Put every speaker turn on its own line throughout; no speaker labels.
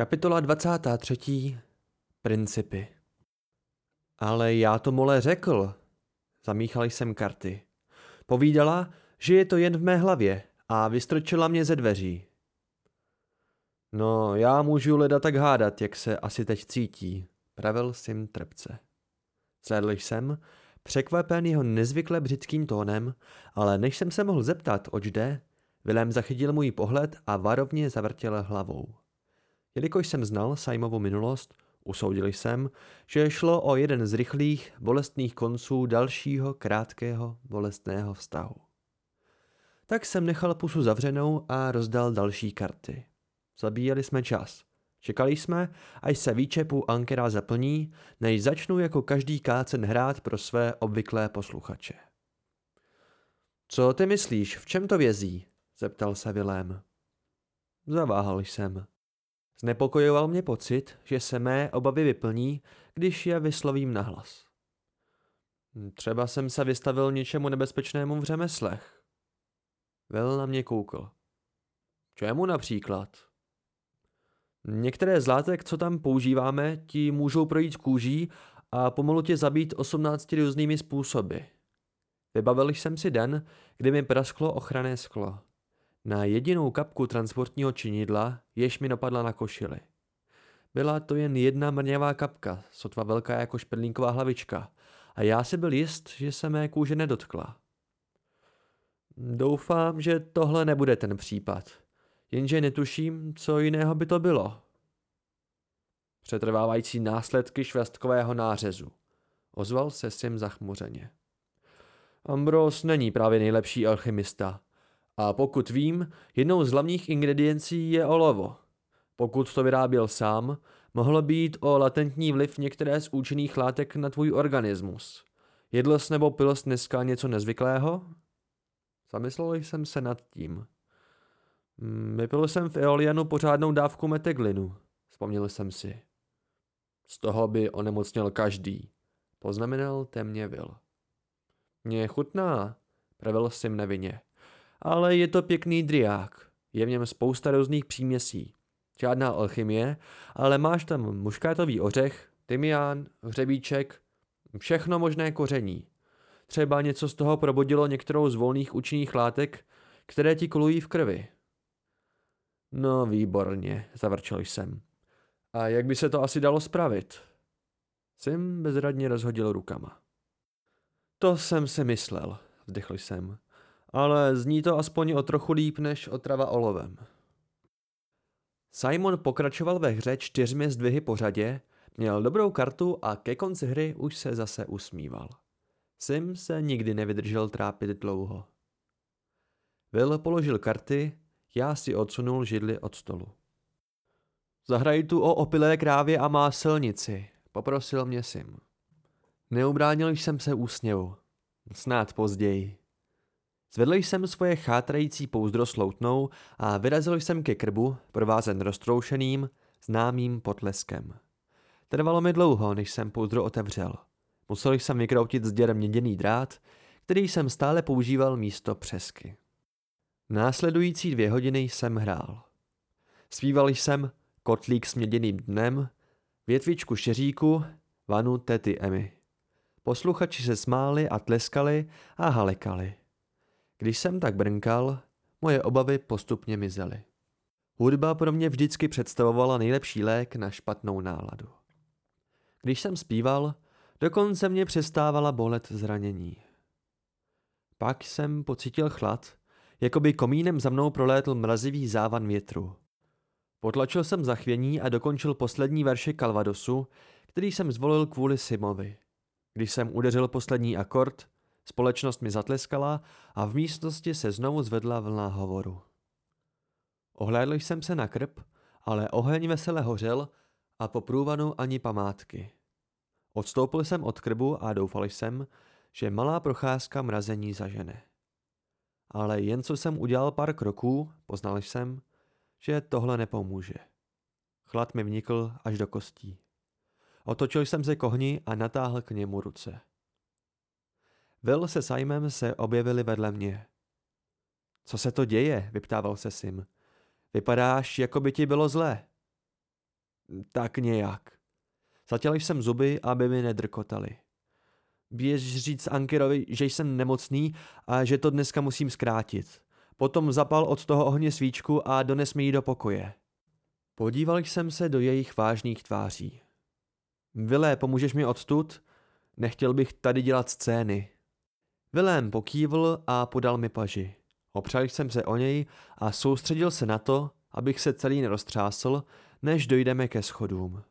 Kapitola 23. Principy Ale já to mole řekl. Zamíchal jsem karty. Povídala, že je to jen v mé hlavě a vystrčila mě ze dveří. No, já můžu leda tak hádat, jak se asi teď cítí, pravil Sim trpce. Zhlédl jsem, překvapen jeho nezvykle břickým tónem, ale než jsem se mohl zeptat, oč jde, Vilém zachytil můj pohled a varovně zavrtěl hlavou. Jelikož jsem znal Simovu minulost, usoudil jsem, že šlo o jeden z rychlých, bolestných konců dalšího krátkého, bolestného vztahu. Tak jsem nechal pusu zavřenou a rozdal další karty. Zabíjeli jsme čas. Čekali jsme, až se výčepu ankera zaplní, než začnu jako každý kácen hrát pro své obvyklé posluchače. Co ty myslíš, v čem to vězí? zeptal se Vilém. Zaváhal jsem. Znepokojoval mě pocit, že se mé obavy vyplní, když je vyslovím nahlas. Třeba jsem se vystavil něčemu nebezpečnému v řemeslech. Vel na mě koukl. Čemu například? Některé z látek, co tam používáme, ti můžou projít kůží a pomalu tě zabít 18 různými způsoby. Vybavil jsem si den, kdy mi prasklo ochranné sklo. Na jedinou kapku transportního činidla, jež mi dopadla na košili. Byla to jen jedna mrňavá kapka, sotva velká jako šperlínková hlavička, a já si byl jist, že se mé kůže nedotkla. Doufám, že tohle nebude ten případ, jenže netuším, co jiného by to bylo. Přetrvávající následky švestkového nářezu. Ozval se Sim zachmuřeně. Ambros není právě nejlepší alchymista, a pokud vím, jednou z hlavních ingrediencí je olovo. Pokud to vyráběl sám, mohlo být o latentní vliv některé z účinných látek na tvůj organismus. Jedl jsi nebo pil jsi dneska něco nezvyklého? Zamyslel jsem se nad tím. Mm, vypil jsem v Eolianu pořádnou dávku meteglinu, vzpomněl jsem si. Z toho by onemocněl každý, poznamenal temně Vil. Mně chutná, pravil jsem nevině ale je to pěkný driák. Je v něm spousta různých příměsí. Žádná alchymie, ale máš tam muškátový ořech, tymián, hřebíček, všechno možné koření. Třeba něco z toho probudilo některou z volných účinných látek, které ti kolují v krvi. No výborně, zavrčel jsem. A jak by se to asi dalo spravit? Sim bezradně rozhodil rukama. To jsem si myslel, vdechl jsem ale zní to aspoň o trochu líp než otrava olovem. Simon pokračoval ve hře čtyřmi zdvihy pořadě, měl dobrou kartu a ke konci hry už se zase usmíval. Sim se nikdy nevydržel trápit dlouho. Will položil karty, já si odsunul židli od stolu. Zahraj tu o opilé krávě a má silnici, poprosil mě Sim. Neubránil jsem se úsměvu. Snad později. Zvedl jsem svoje chátrající pouzdro sloutnou a vyrazil jsem ke krbu, provázen roztroušeným, známým potleskem. Trvalo mi dlouho, než jsem pouzdro otevřel. Musel jsem vykroutit z děr měděný drát, který jsem stále používal místo přesky. Následující dvě hodiny jsem hrál. Zpíval jsem Kotlík s měděným dnem, Větvičku šeříku, vanu tety Emy. Posluchači se smáli a tleskali a halekali. Když jsem tak brnkal, moje obavy postupně mizely. Hudba pro mě vždycky představovala nejlepší lék na špatnou náladu. Když jsem zpíval, dokonce mě přestávala bolet zranění. Pak jsem pocítil chlad, jako by komínem za mnou prolétl mrazivý závan větru. Potlačil jsem zachvění a dokončil poslední verše Calvadosu, který jsem zvolil kvůli Simovi. Když jsem udeřil poslední akord, Společnost mi zatleskala a v místnosti se znovu zvedla vlna hovoru. Ohlédl jsem se na krb, ale oheň vesele hořel a po průvanu ani památky. Odstoupil jsem od krbu a doufal jsem, že malá procházka mrazení zažene. Ale jen co jsem udělal pár kroků, poznal jsem, že tohle nepomůže. Chlad mi vnikl až do kostí. Otočil jsem se k a natáhl k němu ruce. Will se Simem se objevili vedle mě. Co se to děje? vyptával se Sim. Vypadáš, jako by ti bylo zlé. Tak nějak. Zatěl jsem zuby, aby mi nedrkotali. Běž říct Ankirovi, že jsem nemocný a že to dneska musím zkrátit. Potom zapal od toho ohně svíčku a dones mi ji do pokoje. Podíval jsem se do jejich vážných tváří. Vilé, pomůžeš mi odtud? Nechtěl bych tady dělat scény. Vilém pokývl a podal mi paži. Opřel jsem se o něj a soustředil se na to, abych se celý neroztřásl, než dojdeme ke schodům.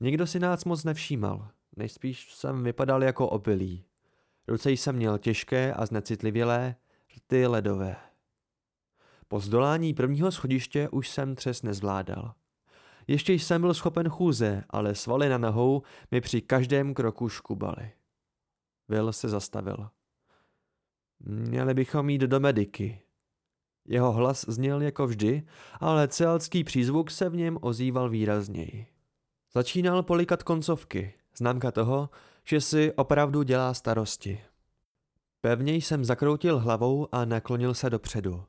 Nikdo si nás moc nevšímal, nejspíš jsem vypadal jako opilý. Ruce jsem měl těžké a znecitlivělé, rty ledové. Po zdolání prvního schodiště už jsem třes nezvládal. Ještě jsem byl schopen chůze, ale svaly na nohou mi při každém kroku škubaly. Will se zastavil. Měli bychom jít do mediky. Jeho hlas zněl jako vždy, ale celský přízvuk se v něm ozýval výrazněji. Začínal polikat koncovky, známka toho, že si opravdu dělá starosti. Pevně jsem zakroutil hlavou a naklonil se dopředu.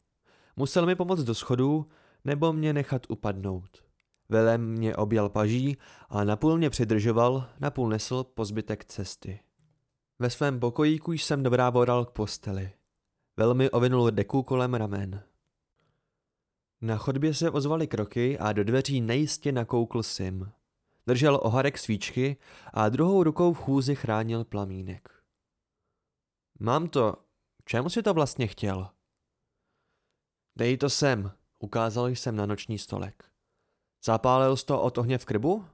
Musel mi pomoct do schodů, nebo mě nechat upadnout. Velem mě objal paží a napůl mě přidržoval, napůl nesl po zbytek cesty. Ve svém pokojíku jsem dobrá voral k posteli. Velmi ovinul deku kolem ramen. Na chodbě se ozvaly kroky a do dveří nejistě nakoukl Sim. Držel oharek svíčky a druhou rukou v chůzi chránil plamínek. Mám to. Čemu si to vlastně chtěl? Dej to sem, ukázal jsem na noční stolek. Zapálil jsi to od ohně v krbu?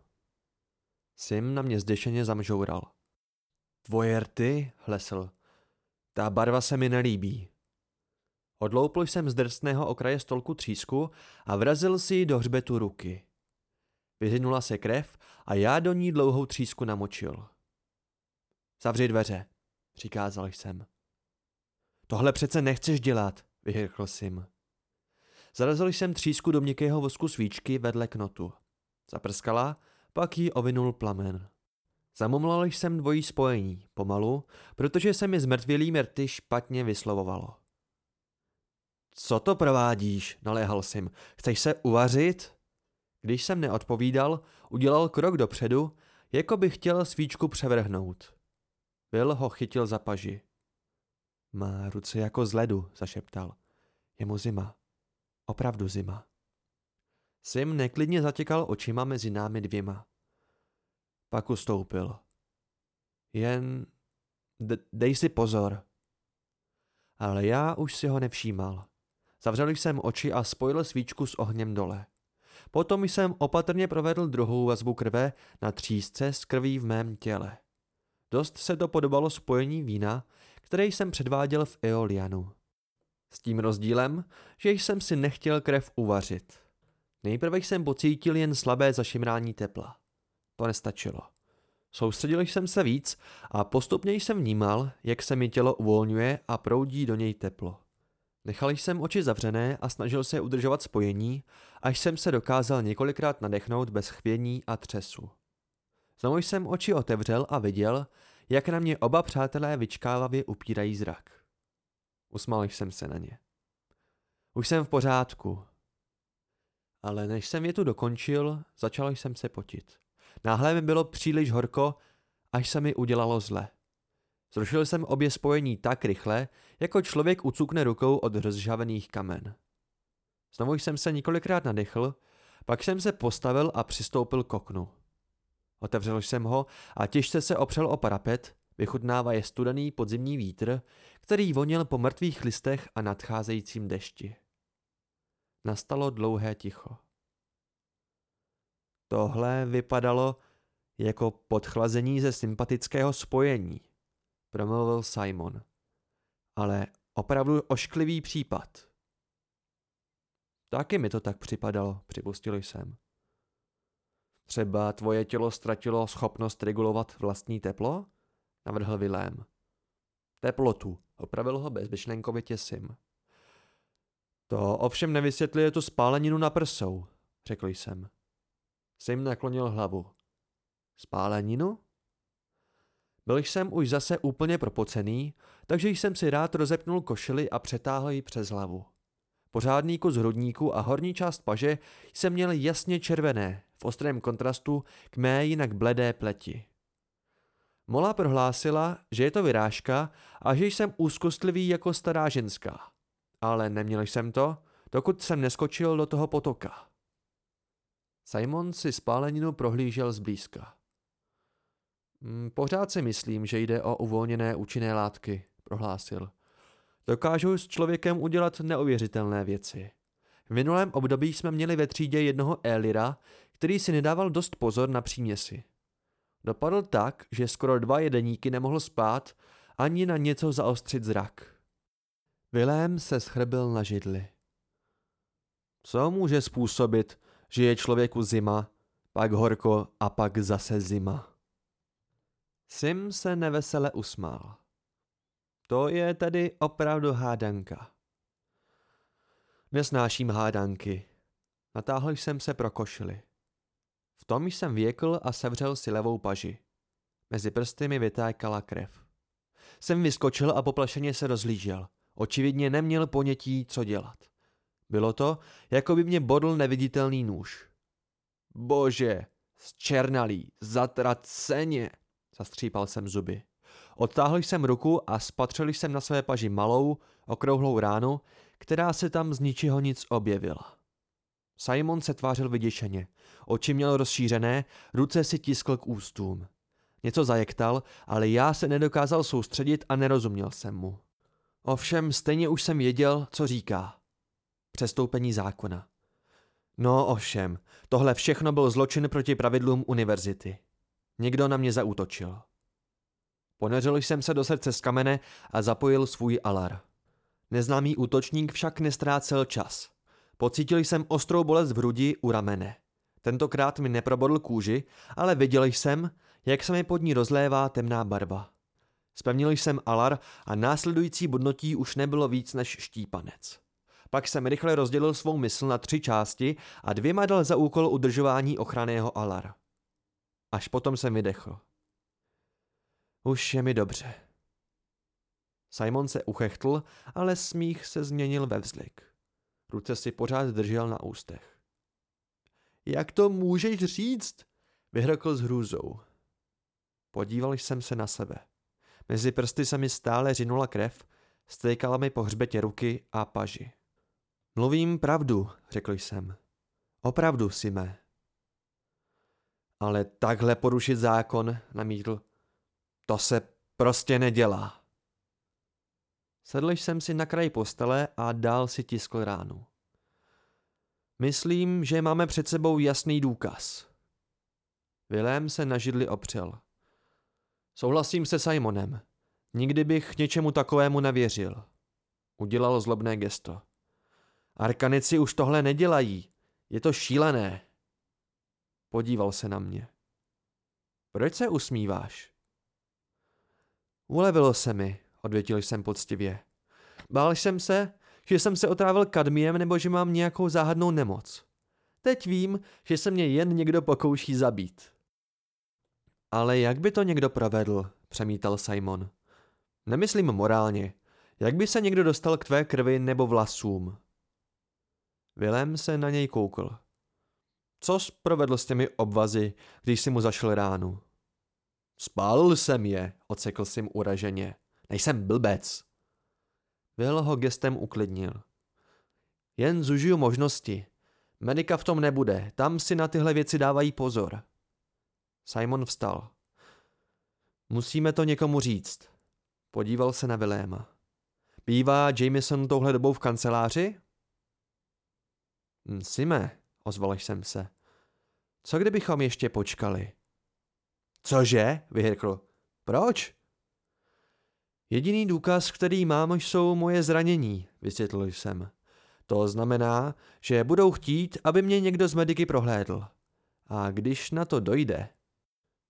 Sim na mě zdešeně zamžoural. Tvoje rty, hlesl. Ta barva se mi nelíbí. Odloupl jsem z drsného okraje stolku třísku a vrazil si ji do hřbetu ruky. Vyřinula se krev a já do ní dlouhou třísku namočil. Zavři dveře, přikázal jsem. Tohle přece nechceš dělat, vyhrkl Sim. Zarazil jsem třísku do měkkého vosku svíčky vedle knotu. Zaprskala, pak jí ovinul plamen. Zamumlal jsem dvojí spojení, pomalu, protože se mi zmrtvělý mrty špatně vyslovovalo. Co to provádíš? naléhal jsem. Chceš se uvařit? Když jsem neodpovídal, udělal krok dopředu, jako by chtěl svíčku převrhnout. Bill ho chytil za paži. Má ruce jako z ledu, zašeptal. Je mu zima. Opravdu zima. Sim neklidně zatěkal očima mezi námi dvěma. Pak ustoupil. Jen dej si pozor. Ale já už si ho nevšímal. Zavřel jsem oči a spojil svíčku s ohněm dole. Potom jsem opatrně provedl druhou vazbu krve na třísce s krví v mém těle. Dost se to podobalo spojení vína, které jsem předváděl v Eolianu. S tím rozdílem, že jsem si nechtěl krev uvařit. Nejprve jsem pocítil jen slabé zašimrání tepla. To nestačilo. Soustředil jsem se víc a postupně jsem vnímal, jak se mi tělo uvolňuje a proudí do něj teplo. Nechal jsem oči zavřené a snažil se udržovat spojení, až jsem se dokázal několikrát nadechnout bez chvění a třesu. Znovu jsem oči otevřel a viděl, jak na mě oba přátelé vyčkávavě upírají zrak. Usmál jsem se na ně. Už jsem v pořádku. Ale než jsem je tu dokončil, začal jsem se potit. Náhle mi bylo příliš horko, až se mi udělalo zle. Zrušil jsem obě spojení tak rychle, jako člověk ucukne rukou od rozžavených kamen. Znovu jsem se několikrát nadechl, pak jsem se postavil a přistoupil k oknu. Otevřel jsem ho a těžce se opřel o parapet, vychutnávaje studený podzimní vítr, který voněl po mrtvých listech a nadcházejícím dešti. Nastalo dlouhé ticho. Tohle vypadalo jako podchlazení ze sympatického spojení, promluvil Simon. Ale opravdu ošklivý případ. Taky mi to tak připadalo, připustil jsem. Třeba tvoje tělo ztratilo schopnost regulovat vlastní teplo? Navrhl Vilém. Teplotu, opravil ho bezmyšlenkovitě Sim. To ovšem nevysvětluje tu spáleninu na prsou, řekl jsem. Sim naklonil hlavu. Spáleninu? Byl jsem už zase úplně propocený, takže jsem si rád rozepnul košili a přetáhl ji přes hlavu. Pořádný kus hrudníku a horní část paže jsem měl jasně červené, v ostrém kontrastu k mé jinak bledé pleti. Mola prohlásila, že je to vyrážka a že jsem úzkostlivý jako stará ženská. Ale neměl jsem to, dokud jsem neskočil do toho potoka. Simon si spáleninu prohlížel zblízka. Hm, pořád si myslím, že jde o uvolněné účinné látky, prohlásil. Dokážou s člověkem udělat neuvěřitelné věci. V minulém období jsme měli ve třídě jednoho Elira, který si nedával dost pozor na příměsi. Dopadl tak, že skoro dva jedeníky nemohl spát ani na něco zaostřit zrak. Vilém se schrbil na židli. Co může způsobit, že je člověku zima, pak horko a pak zase zima? Sim se nevesele usmál. To je tedy opravdu hádanka. Nesnáším hádanky. Natáhl jsem se pro košili. V tom jsem věkl a sevřel si levou paži. Mezi prsty mi vytékala krev. Jsem vyskočil a poplašeně se rozlížel. Očividně neměl ponětí, co dělat. Bylo to, jako by mě bodl neviditelný nůž. Bože, zčernalý, zatraceně, zastřípal jsem zuby. Odtáhl jsem ruku a spatřil jsem na své paži malou, okrouhlou ránu, která se tam z ničeho nic objevila. Simon se tvářil vyděšeně. Oči měl rozšířené, ruce si tiskl k ústům. Něco zajektal, ale já se nedokázal soustředit a nerozuměl jsem mu. Ovšem stejně už jsem věděl, co říká. Přestoupení zákona. No ovšem, tohle všechno byl zločin proti pravidlům univerzity. Někdo na mě zaútočil. Ponořil jsem se do srdce z kamene a zapojil svůj alar. Neznámý útočník však nestrácel čas. Pocítil jsem ostrou bolest v hrudi u ramene. Tentokrát mi neprobodl kůži, ale viděl jsem, jak se mi pod ní rozlévá temná barva. Spevnil jsem alar a následující bodnotí už nebylo víc než štípanec. Pak jsem rychle rozdělil svou mysl na tři části a dvěma dal za úkol udržování ochranného alar. Až potom jsem vydechl. Už je mi dobře. Simon se uchechtl, ale smích se změnil ve vzlik. Ruce si pořád držel na ústech. Jak to můžeš říct? Vyhrkl s hrůzou. Podíval jsem se na sebe. Mezi prsty se mi stále řinula krev, stékala mi po hřbetě ruky a paži. Mluvím pravdu, řekl jsem. Opravdu, Sime. Ale takhle porušit zákon, namítl. To se prostě nedělá. Sedl jsem si na kraj postele a dál si tiskl ránu. Myslím, že máme před sebou jasný důkaz. Vilém se na židli opřel. Souhlasím se Simonem. Nikdy bych něčemu takovému nevěřil. Udělal zlobné gesto. Arkanici už tohle nedělají. Je to šílené. Podíval se na mě. Proč se usmíváš? Ulevilo se mi, odvětil jsem poctivě. Bál jsem se, že jsem se otrávil kadmiem nebo že mám nějakou záhadnou nemoc. Teď vím, že se mě jen někdo pokouší zabít. Ale jak by to někdo provedl, přemítal Simon. Nemyslím morálně. Jak by se někdo dostal k tvé krvi nebo vlasům? Vilém se na něj koukl. Co provedl s těmi obvazy, když si mu zašel ránu? Spálil jsem je, ocekl jsem uraženě. Nejsem blbec. Will ho gestem uklidnil. Jen zužiju možnosti. Medika v tom nebude, tam si na tyhle věci dávají pozor. Simon vstal. Musíme to někomu říct. Podíval se na Viléma. Bývá Jameson touhle dobou v kanceláři? Sime, ozval jsem se. Co kdybychom ještě počkali? Cože? vyhrkl. Proč? Jediný důkaz, který mám, jsou moje zranění, vysvětlil jsem. To znamená, že budou chtít, aby mě někdo z mediky prohlédl. A když na to dojde...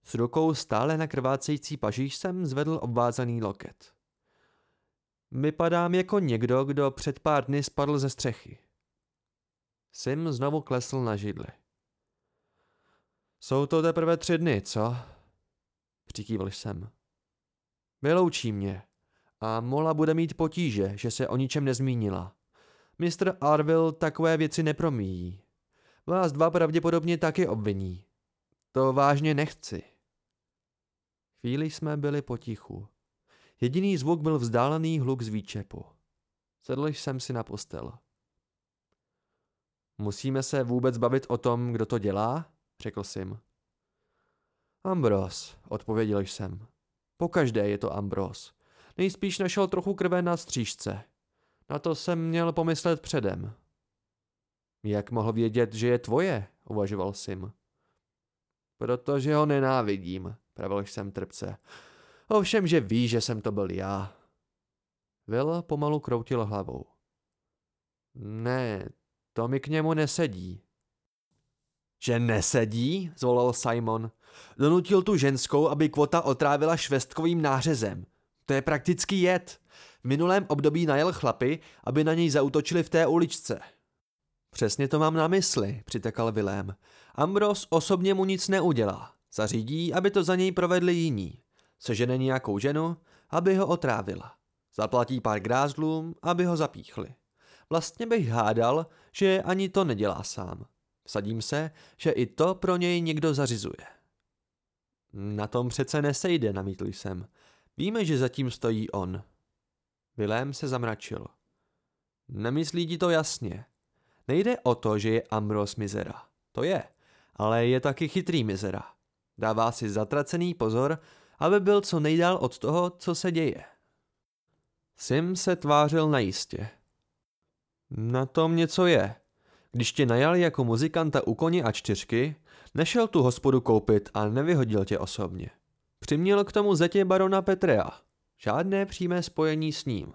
S rukou stále na krvácející paží jsem zvedl obvázaný loket. Vypadám jako někdo, kdo před pár dny spadl ze střechy. Sim znovu klesl na židli. Jsou to teprve tři dny, co? Přikývl jsem. Vyloučí mě. A Mola bude mít potíže, že se o ničem nezmínila. Mr. Arville takové věci nepromíjí. Vás dva pravděpodobně taky obviní. To vážně nechci. Chvíli jsme byli potichu. Jediný zvuk byl vzdálený hluk z výčepu. Sedl jsem si na postel. Musíme se vůbec bavit o tom, kdo to dělá? Řekl jsem. Ambros, odpověděl jsem. Pokaždé je to Ambros. Nejspíš našel trochu krve na střížce. Na to jsem měl pomyslet předem. Jak mohl vědět, že je tvoje, uvažoval Sim. Protože ho nenávidím, pravil jsem trpce. Ovšem, že ví, že jsem to byl já. Will pomalu kroutil hlavou. Ne, to mi k němu nesedí. Že nesedí? zvolal Simon. Donutil tu ženskou, aby kvota otrávila švestkovým nářezem. To je prakticky jed. V minulém období najel chlapy, aby na něj zautočili v té uličce. Přesně to mám na mysli, přitekal Vilém. Ambros osobně mu nic neudělá. Zařídí, aby to za něj provedli jiní. Sežene nějakou ženu, aby ho otrávila. Zaplatí pár grázlům, aby ho zapíchli. Vlastně bych hádal, že ani to nedělá sám. Sadím se, že i to pro něj někdo zařizuje. Na tom přece nesejde, namítl jsem. Víme, že zatím stojí on. Vilém se zamračil. Nemyslí ti to jasně. Nejde o to, že je Ambros Mizera. To je. Ale je taky chytrý Mizera. Dává si zatracený pozor, aby byl co nejdál od toho, co se děje. Sim se tvářil najistě. Na tom něco je. Když tě najali jako muzikanta u koně a čtyřky, nešel tu hospodu koupit a nevyhodil tě osobně. Přiměl k tomu zetě barona Petrea. Žádné přímé spojení s ním.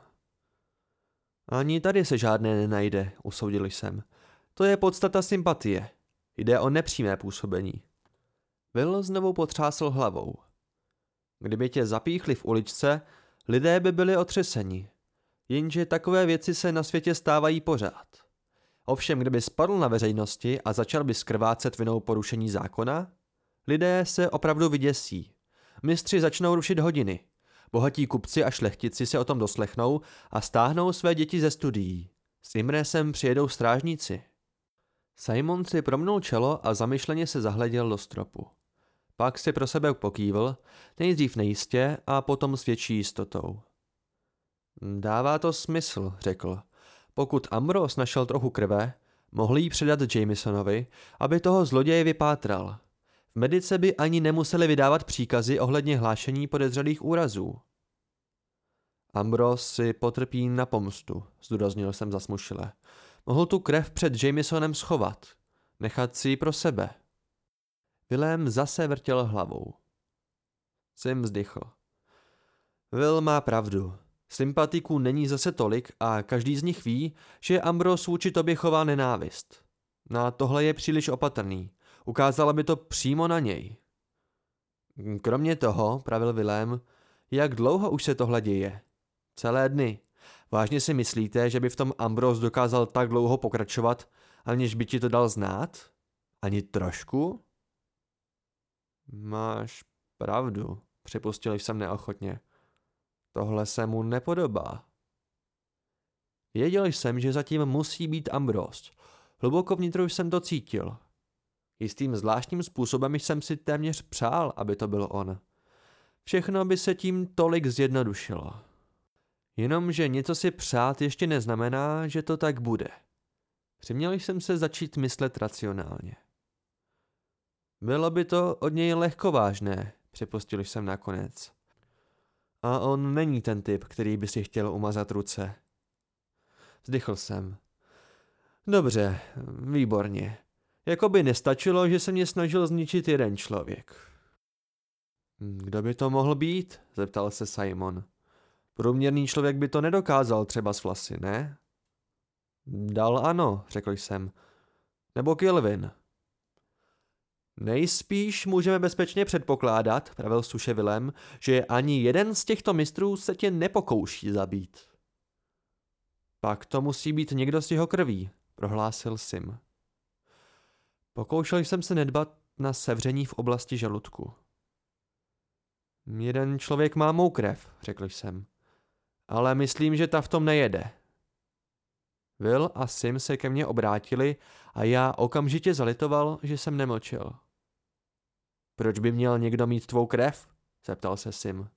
Ani tady se žádné nenajde, usoudil jsem. To je podstata sympatie. Jde o nepřímé působení. Will znovu potřásl hlavou. Kdyby tě zapíchli v uličce, lidé by byli otřeseni. Jenže takové věci se na světě stávají pořád. Ovšem, kdyby spadl na veřejnosti a začal by skrvácet vinou porušení zákona, lidé se opravdu vyděsí. Mistři začnou rušit hodiny. Bohatí kupci a šlechtici se o tom doslechnou a stáhnou své děti ze studií. S Imresem přijedou strážníci. Simon si promnul čelo a zamyšleně se zahleděl do stropu. Pak si pro sebe pokývl, nejdřív nejistě a potom s větší jistotou. Dává to smysl, řekl. Pokud Ambrose našel trochu krve, mohli ji předat Jamesonovi, aby toho zloděje vypátral. V medice by ani nemuseli vydávat příkazy ohledně hlášení podezřelých úrazů. Ambrose si potrpí na pomstu, zdůraznil jsem zasmušile. Mohl tu krev před Jamesonem schovat, nechat si ji pro sebe. Willem zase vrtěl hlavou. Sim vzdychl. Will má pravdu. Sympatiků není zase tolik a každý z nich ví, že Ambrose vůči tobě chová nenávist. Na tohle je příliš opatrný. Ukázala by to přímo na něj. Kromě toho, pravil Vilém, jak dlouho už se tohle děje? Celé dny. Vážně si myslíte, že by v tom Ambrose dokázal tak dlouho pokračovat, aniž by ti to dal znát? Ani trošku? Máš pravdu, připustil jsem neochotně. Tohle se mu nepodobá. Věděl jsem, že zatím musí být Ambrose. Hluboko vnitru jsem to cítil. Jistým zvláštním způsobem jsem si téměř přál, aby to byl on. Všechno by se tím tolik zjednodušilo. Jenomže něco si přát ještě neznamená, že to tak bude. Přiměl jsem se začít myslet racionálně. Bylo by to od něj lehkovážné, připustil jsem nakonec. A on není ten typ, který by si chtěl umazat ruce. Vzdychl jsem. Dobře, výborně. Jako by nestačilo, že se mě snažil zničit jeden člověk. Kdo by to mohl být? zeptal se Simon. Průměrný člověk by to nedokázal třeba s vlasy, ne? Dal ano, řekl jsem. Nebo Kilvin. Nejspíš můžeme bezpečně předpokládat, pravil Suševilem, že ani jeden z těchto mistrů se tě nepokouší zabít. Pak to musí být někdo z jeho krví, prohlásil Sim. Pokoušel jsem se nedbat na sevření v oblasti žaludku. Jeden člověk má mou krev, řekl jsem. Ale myslím, že ta v tom nejede. Will a Sim se ke mně obrátili a já okamžitě zalitoval, že jsem nemlčel. Proč by měl někdo mít tvou krev? zeptal se Sim.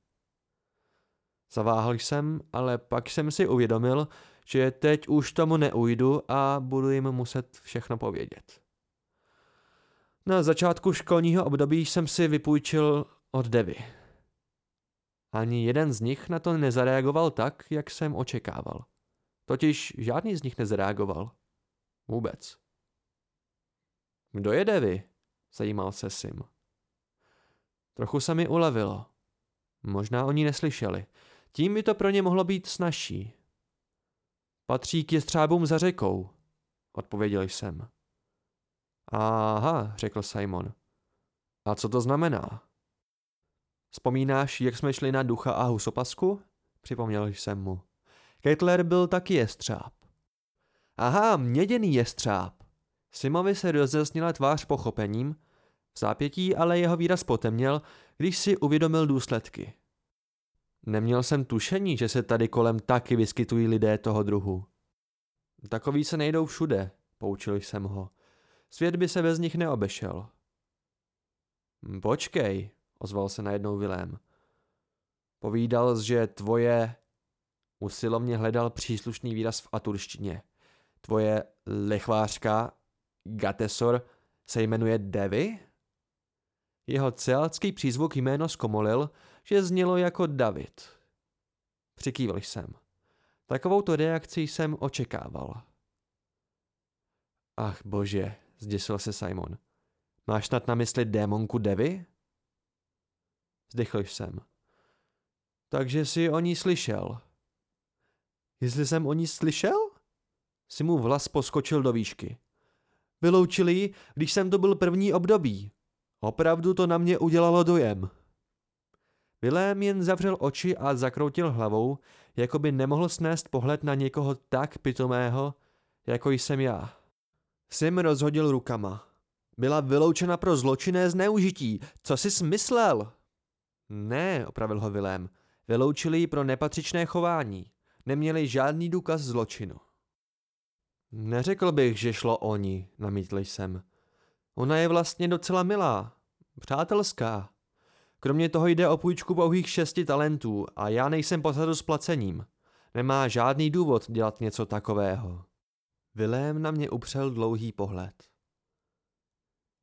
Zaváhal jsem, ale pak jsem si uvědomil, že teď už tomu neujdu a budu jim muset všechno povědět. Na začátku školního období jsem si vypůjčil od Devy. Ani jeden z nich na to nezareagoval tak, jak jsem očekával. Totiž žádný z nich nezareagoval. Vůbec. Kdo je Devy? Zajímal se Sim. Trochu se mi ulevilo. Možná oni neslyšeli. Tím by to pro ně mohlo být snažší. Patří k jestřábům za řekou, odpověděl jsem. Aha, řekl Simon. A co to znamená? Vzpomínáš, jak jsme šli na ducha a husopasku? Připomněl jsem mu. Kettler byl taky jestřáb. Aha, měděný jestřáb. Simovi se rozesnila tvář pochopením, v zápětí ale jeho výraz potemněl, když si uvědomil důsledky. Neměl jsem tušení, že se tady kolem taky vyskytují lidé toho druhu. Takový se nejdou všude, poučil jsem ho. Svět by se bez nich neobešel. Počkej, ozval se najednou Vilém. Povídal, že tvoje... Usilovně hledal příslušný výraz v aturštině. Tvoje lechvářka, Gatesor, se jmenuje Devi? Jeho celský přízvuk jméno zkomolil, že znělo jako David. Přikývl jsem. Takovouto reakci jsem očekával. Ach bože, zděsil se Simon. Máš snad na mysli démonku Devy? Zdychl jsem. Takže jsi o ní slyšel. Jestli jsem o ní slyšel? Si mu vlas poskočil do výšky. Vyloučili ji, když jsem to byl první období. Opravdu to na mě udělalo dojem. Vilém jen zavřel oči a zakroutil hlavou, jako by nemohl snést pohled na někoho tak pitomého, jako jsem já. Sim rozhodil rukama. Byla vyloučena pro zločinné zneužití. Co jsi smyslel? Ne, opravil ho Vilém. Vyloučili ji pro nepatřičné chování. Neměli žádný důkaz zločinu. Neřekl bych, že šlo o ní, namítl jsem. Ona je vlastně docela milá, přátelská. Kromě toho jde o půjčku pouhých šesti talentů a já nejsem pozadu s placením. Nemá žádný důvod dělat něco takového. Vilém na mě upřel dlouhý pohled.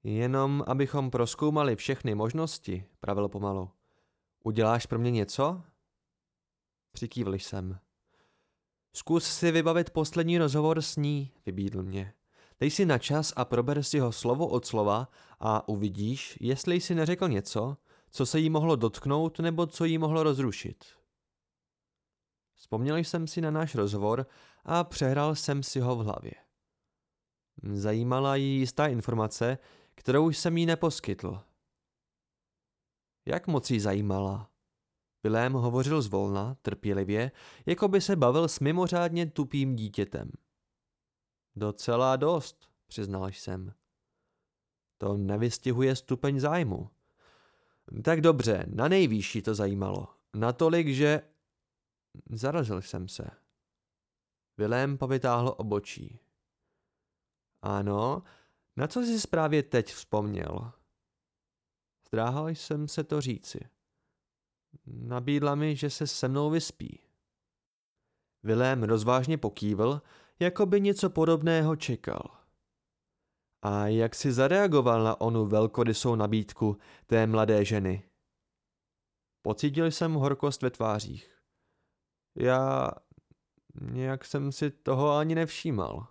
Jenom abychom proskoumali všechny možnosti, pravil pomalu. Uděláš pro mě něco? Přikývl jsem. Zkus si vybavit poslední rozhovor s ní, vybídl mě. Dej si na čas a prober si ho slovo od slova a uvidíš, jestli jsi neřekl něco, co se jí mohlo dotknout nebo co jí mohlo rozrušit. Vzpomněl jsem si na náš rozhovor a přehrál jsem si ho v hlavě. Zajímala jí jistá informace, kterou jsem jí neposkytl. Jak moc jí zajímala? Vilém hovořil zvolna, trpělivě, jako by se bavil s mimořádně tupým dítětem. Docela dost, přiznal jsem. To nevystihuje stupeň zájmu. Tak dobře, na nejvýšší to zajímalo. Natolik, že... Zarazil jsem se. Vilém povytáhl obočí. Ano, na co jsi právě teď vzpomněl? Zdráhal jsem se to říci. Nabídla mi, že se se mnou vyspí. Vilém rozvážně pokývl, jako by něco podobného čekal. A jak si zareagoval na onu velkorysou nabídku té mladé ženy? Pocítil jsem horkost ve tvářích. Já... nějak jsem si toho ani nevšímal.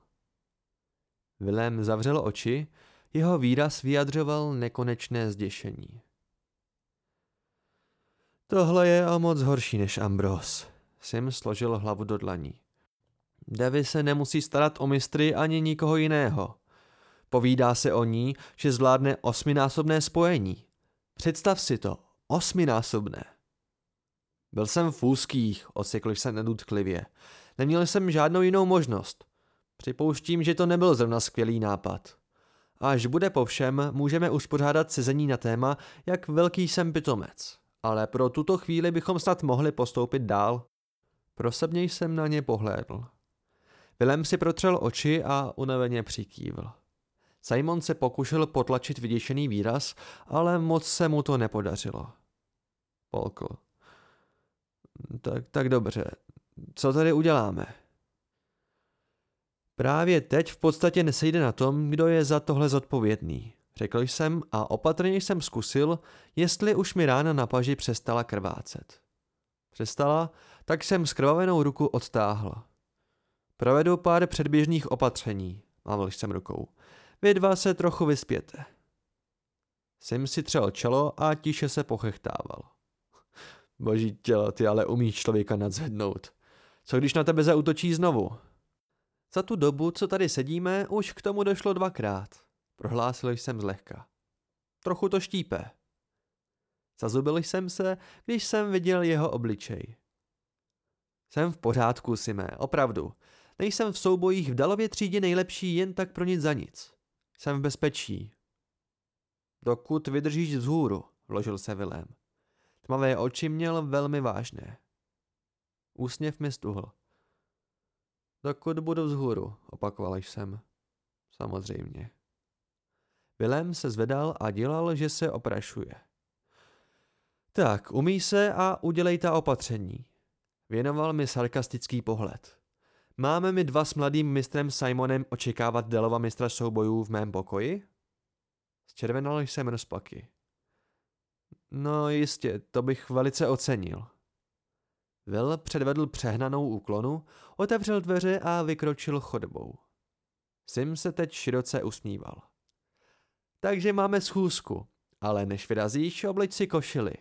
Vilém zavřel oči, jeho výraz vyjadřoval nekonečné zděšení. Tohle je o moc horší než Ambros. Sim složil hlavu do dlaní. Davy se nemusí starat o mistry ani nikoho jiného. Povídá se o ní, že zvládne osminásobné spojení. Představ si to, osminásobné. Byl jsem v úzkých, osekl se nedutklivě. Neměl jsem žádnou jinou možnost. Připouštím, že to nebyl zrovna skvělý nápad. Až bude po všem, můžeme uspořádat sezení na téma, jak velký jsem pitomec. Ale pro tuto chvíli bychom snad mohli postoupit dál. Prosebně jsem na ně pohlédl. Willem si protřel oči a unaveně přikývl. Simon se pokušil potlačit vyděšený výraz, ale moc se mu to nepodařilo. Polko. Tak, tak dobře. Co tady uděláme? Právě teď v podstatě nesejde na tom, kdo je za tohle zodpovědný. Řekl jsem a opatrně jsem zkusil, jestli už mi rána na paži přestala krvácet. Přestala, tak jsem skrvavenou ruku odtáhl. Provedu pár předběžných opatření, mávl jsem rukou. Vy dva se trochu vyspěte. Sim si třel čelo a tiše se pochechtával. Boží tělo, ty ale umíš člověka nadzvednout. Co když na tebe zautočí znovu? Za tu dobu, co tady sedíme, už k tomu došlo dvakrát. Prohlásil jsem zlehka. Trochu to štípe. Zazubil jsem se, když jsem viděl jeho obličej. Jsem v pořádku, Sime, opravdu. Nejsem v soubojích v dalově třídě nejlepší jen tak pro nic za nic. Jsem v bezpečí. Dokud vydržíš vzhůru, vložil se Vilém. Tmavé oči měl velmi vážné. Úsměv mi stuhl. Dokud budu vzhůru, opakoval jsem. Samozřejmě. Vilém se zvedal a dělal, že se oprašuje. Tak, umí se a udělej ta opatření. Věnoval mi sarkastický pohled. Máme mi dva s mladým mistrem Simonem očekávat Delova mistra soubojů v mém pokoji? Zčervenal jsem rozpaky. No jistě, to bych velice ocenil. Will předvedl přehnanou úklonu, otevřel dveře a vykročil chodbou. Sim se teď široce usmíval. Takže máme schůzku, ale než vyrazíš, obleč si košily.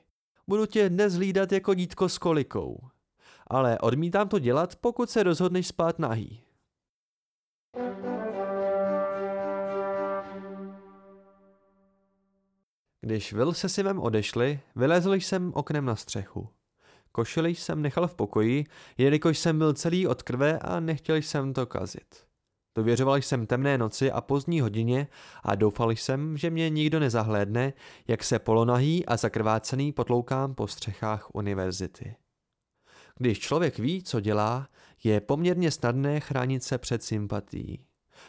Budu tě dnes hlídat jako dítko s kolikou. Ale odmítám to dělat, pokud se rozhodneš spát nahý. Když Will se Simem odešli, vylezl jsem oknem na střechu. Košili jsem nechal v pokoji, jelikož jsem byl celý od krve a nechtěl jsem to kazit. Dověřoval jsem temné noci a pozdní hodině a doufal jsem, že mě nikdo nezahlédne, jak se polonahý a zakrvácený potloukám po střechách univerzity. Když člověk ví, co dělá, je poměrně snadné chránit se před sympatií.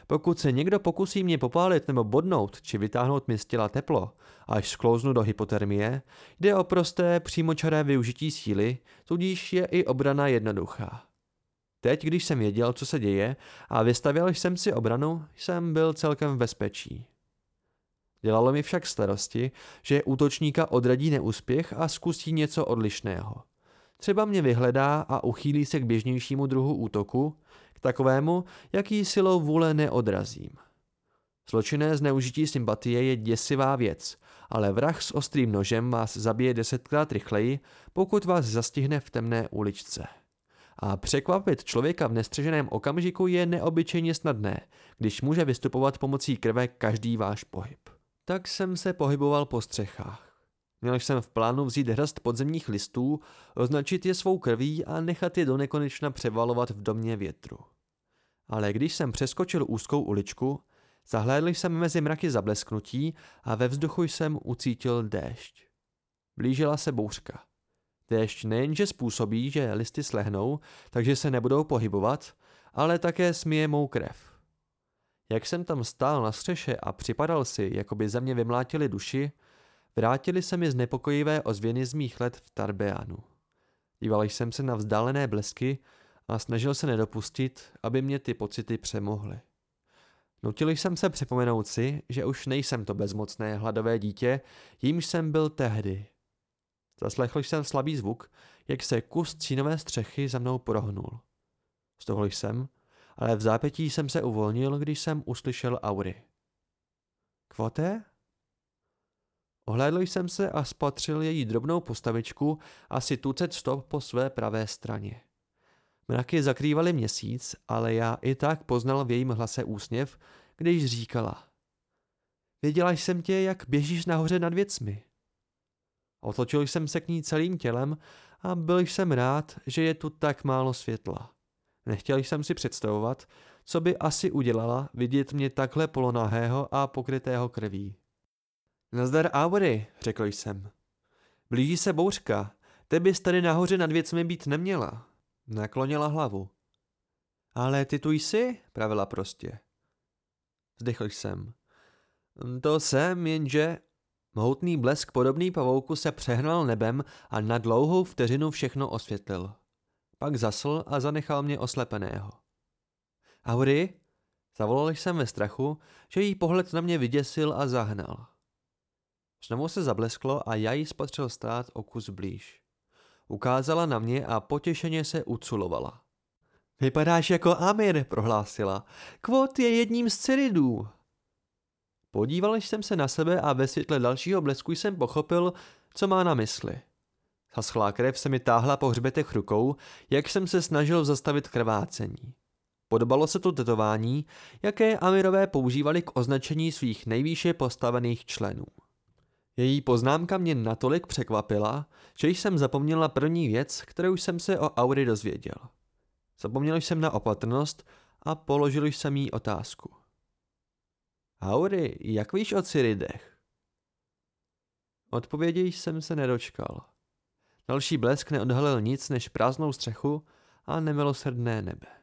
Pokud se někdo pokusí mě popálit nebo bodnout či vytáhnout mi z těla teplo, až sklouznu do hypotermie, jde o prosté přímočaré využití síly, tudíž je i obrana jednoduchá. Teď, když jsem věděl, co se děje a vystavěl jsem si obranu, jsem byl celkem v bezpečí. Dělalo mi však starosti, že útočníka odradí neúspěch a zkusí něco odlišného. Třeba mě vyhledá a uchýlí se k běžnějšímu druhu útoku, k takovému, jaký silou vůle neodrazím. Zločinné zneužití sympatie je děsivá věc, ale vrah s ostrým nožem vás zabije desetkrát rychleji, pokud vás zastihne v temné uličce. A překvapit člověka v nestřeženém okamžiku je neobyčejně snadné, když může vystupovat pomocí krve každý váš pohyb. Tak jsem se pohyboval po střechách. Měl jsem v plánu vzít hrst podzemních listů, označit je svou krví a nechat je do nekonečna převalovat v domě větru. Ale když jsem přeskočil úzkou uličku, zahlédl jsem mezi mraky zablesknutí a ve vzduchu jsem ucítil déšť. Blížila se bouřka. Déšť nejenže způsobí, že listy slehnou, takže se nebudou pohybovat, ale také smije mou krev. Jak jsem tam stál na střeše a připadal si, jako by ze mě vymlátili duši, vrátili se mi znepokojivé ozvěny z mých let v Tarbeanu. Díval jsem se na vzdálené blesky a snažil se nedopustit, aby mě ty pocity přemohly. Nutil jsem se připomenout si, že už nejsem to bezmocné hladové dítě, jímž jsem byl tehdy. Zaslechl jsem slabý zvuk, jak se kus cínové střechy za mnou prohnul. Stohl jsem, ale v zápětí jsem se uvolnil, když jsem uslyšel Aury. Kvote? Ohlédl jsem se a spatřil její drobnou postavičku asi tucet stop po své pravé straně. Mraky zakrývaly měsíc, ale já i tak poznal v jejím hlase úsměv, když říkala. Věděla jsem tě, jak běžíš nahoře nad věcmi. Otočil jsem se k ní celým tělem a byl jsem rád, že je tu tak málo světla. Nechtěl jsem si představovat, co by asi udělala vidět mě takhle polonahého a pokrytého krví. Nazdar Aury, řekl jsem. Blíží se bouřka, ty bys tady nahoře nad věcmi být neměla. Naklonila hlavu. Ale ty tu jsi, pravila prostě. Vzdychl jsem. To jsem, jenže... Mohutný blesk podobný pavouku se přehnal nebem a na dlouhou vteřinu všechno osvětlil. Pak zasl a zanechal mě oslepeného. Auri? Zavolal jsem ve strachu, že jí pohled na mě vyděsil a zahnal. Znovu se zablesklo a já jí spatřil stát o kus blíž. Ukázala na mě a potěšeně se uculovala. Vypadáš jako Amir, prohlásila. Kvot je jedním z cyridů. Podíval jsem se na sebe a ve světle dalšího blesku jsem pochopil, co má na mysli. Haschlá krev se mi táhla po hřbetech rukou, jak jsem se snažil zastavit krvácení. Podobalo se to tetování, jaké Amirové používali k označení svých nejvýše postavených členů. Její poznámka mě natolik překvapila, že jsem zapomněla první věc, kterou jsem se o Auri dozvěděl. Zapomněl jsem na opatrnost a položil jsem jí otázku. Auri, jak víš o Cyridech? Odpovědi jsem se nedočkal. Další blesk neodhalil nic než prázdnou střechu a nemilosrdné nebe.